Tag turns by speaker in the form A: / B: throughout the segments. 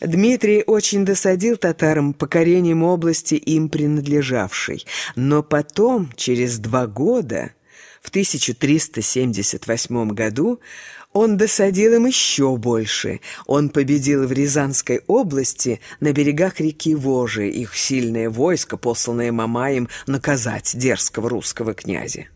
A: Дмитрий очень досадил татарам покорением области им принадлежавшей, но потом, через два года, в 1378 году, он досадил им еще больше. Он победил в Рязанской области на берегах реки Вожи их сильное войско, посланное Мамаем наказать дерзкого русского князя.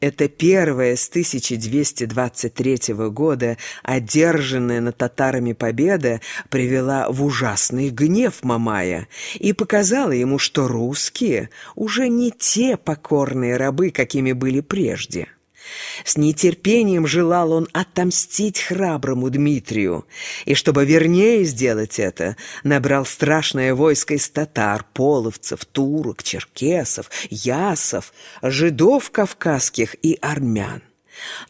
A: Это первая с 1223 года одержанная над татарами победа привела в ужасный гнев Мамая и показала ему, что русские уже не те покорные рабы, какими были прежде. С нетерпением желал он отомстить храброму Дмитрию, и чтобы вернее сделать это, набрал страшное войско из татар, половцев, турок, черкесов, ясов, жидов кавказских и армян.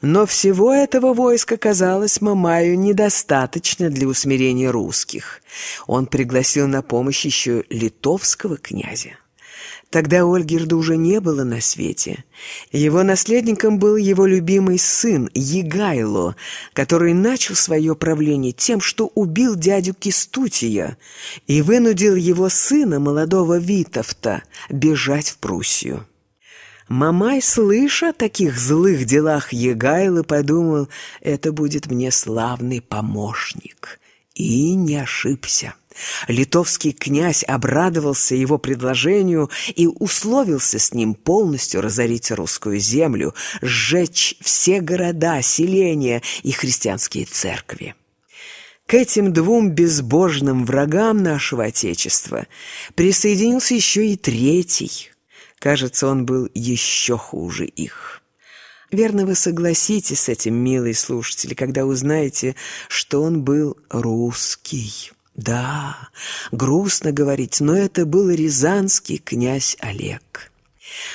A: Но всего этого войска казалось Мамаю недостаточно для усмирения русских. Он пригласил на помощь еще литовского князя. Тогда Ольгерда уже не было на свете. Его наследником был его любимый сын Егайло, который начал свое правление тем, что убил дядю Кистутия и вынудил его сына, молодого Витовта, бежать в Пруссию. Мамай, слыша о таких злых делах Егайлы, подумал, это будет мне славный помощник. И не ошибся. Литовский князь обрадовался его предложению и условился с ним полностью разорить русскую землю, сжечь все города, селения и христианские церкви. К этим двум безбожным врагам нашего Отечества присоединился еще и третий. Кажется, он был еще хуже их. Верно, вы согласитесь с этим, милые слушатели, когда узнаете, что он был русский. Да, грустно говорить, но это был рязанский князь Олег.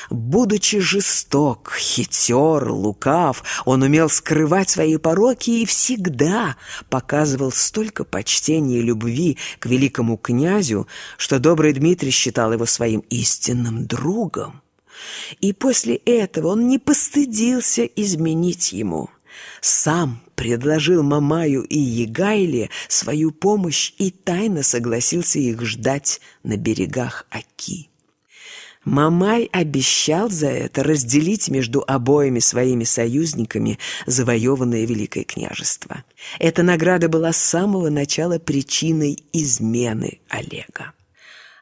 A: Будучи жесток, хитер, лукав, он умел скрывать свои пороки и всегда показывал столько почтения и любви к великому князю, что добрый Дмитрий считал его своим истинным другом. И после этого он не постыдился изменить ему. Сам предложил Мамаю и Егайле свою помощь и тайно согласился их ждать на берегах Аки. Мамай обещал за это разделить между обоими своими союзниками завоеванное Великое княжество. Эта награда была с самого начала причиной измены Олега.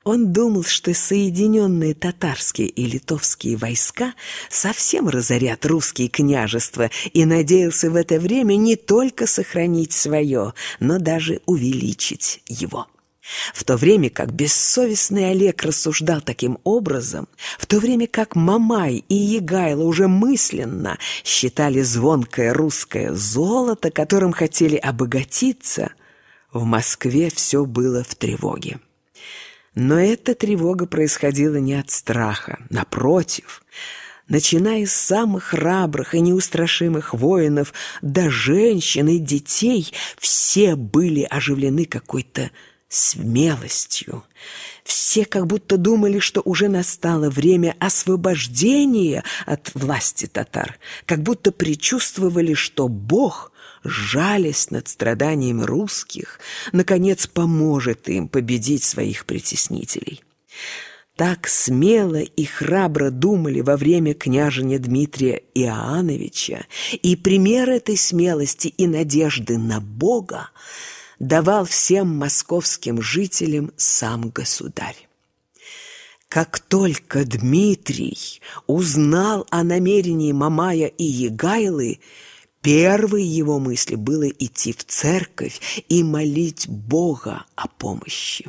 A: Он думал, что соединенные татарские и литовские войска совсем разорят русские княжества и надеялся в это время не только сохранить свое, но даже увеличить его. В то время как бессовестный Олег рассуждал таким образом, в то время как Мамай и Егайло уже мысленно считали звонкое русское золото, которым хотели обогатиться, в Москве все было в тревоге. Но эта тревога происходила не от страха, напротив. Начиная с самых храбрых и неустрашимых воинов до женщин и детей, все были оживлены какой-то смелостью. Все как будто думали, что уже настало время освобождения от власти татар, как будто предчувствовали, что Бог жалясь над страданиями русских, наконец поможет им победить своих притеснителей. Так смело и храбро думали во время княжения Дмитрия Иоанновича, и пример этой смелости и надежды на Бога давал всем московским жителям сам государь. Как только Дмитрий узнал о намерении Мамая и Егайлы, Первой его мысли было идти в церковь и молить Бога о помощи.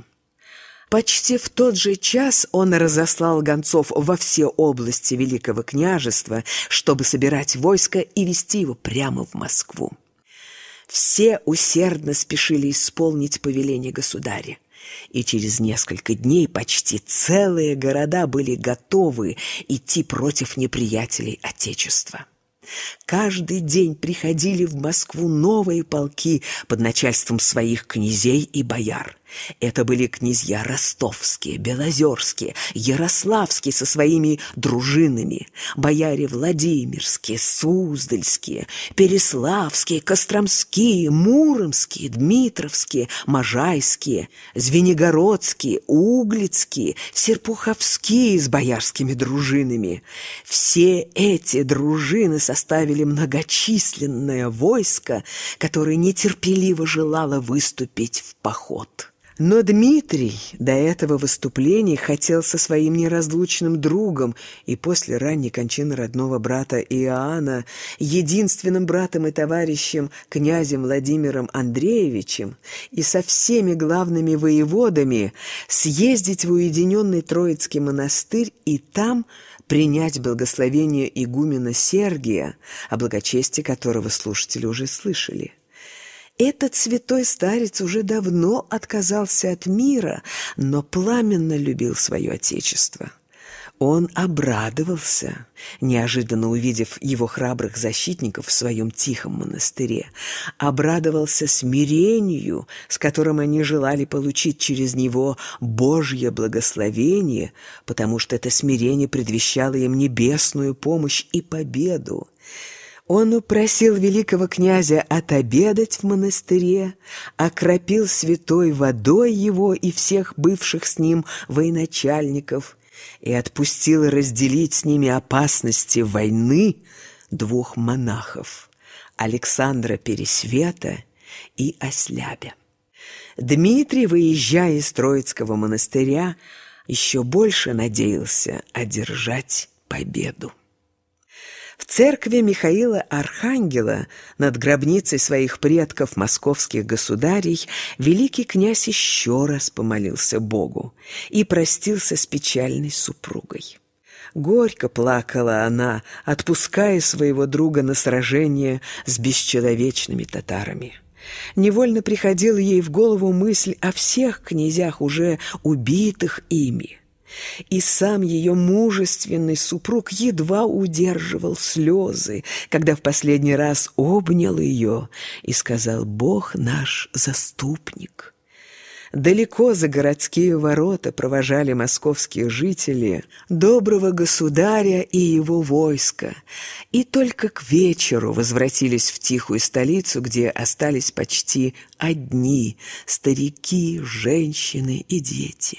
A: Почти в тот же час он разослал гонцов во все области Великого княжества, чтобы собирать войско и вести его прямо в Москву. Все усердно спешили исполнить повеление государя. И через несколько дней почти целые города были готовы идти против неприятелей Отечества. Каждый день приходили в Москву новые полки под начальством своих князей и бояр. Это были князья ростовские, белозерские, ярославские со своими дружинами, бояре Владимирские, Суздальские, Переславские, Костромские, Муромские, Дмитровские, Можайские, Звенигородские, Углицкие, Серпуховские с боярскими дружинами. Все эти дружины составили многочисленное войско, которое нетерпеливо желало выступить в поход. Но Дмитрий до этого выступления хотел со своим неразлучным другом и после ранней кончины родного брата Иоанна, единственным братом и товарищем князем Владимиром Андреевичем и со всеми главными воеводами съездить в уединенный Троицкий монастырь и там принять благословение игумена Сергия, о благочестии которого слушатели уже слышали. Этот святой старец уже давно отказался от мира, но пламенно любил свое отечество. Он обрадовался, неожиданно увидев его храбрых защитников в своем тихом монастыре, обрадовался смирению, с которым они желали получить через него Божье благословение, потому что это смирение предвещало им небесную помощь и победу. Он упросил великого князя отобедать в монастыре, окропил святой водой его и всех бывших с ним военачальников и отпустил разделить с ними опасности войны двух монахов – Александра Пересвета и Ослябя. Дмитрий, выезжая из Троицкого монастыря, еще больше надеялся одержать победу. В церкви Михаила Архангела над гробницей своих предков, московских государей, великий князь еще раз помолился Богу и простился с печальной супругой. Горько плакала она, отпуская своего друга на сражение с бесчеловечными татарами. Невольно приходила ей в голову мысль о всех князях, уже убитых ими. И сам ее мужественный супруг едва удерживал слезы, когда в последний раз обнял ее и сказал «Бог наш заступник». Далеко за городские ворота провожали московские жители доброго государя и его войска, и только к вечеру возвратились в тихую столицу, где остались почти одни старики, женщины и дети.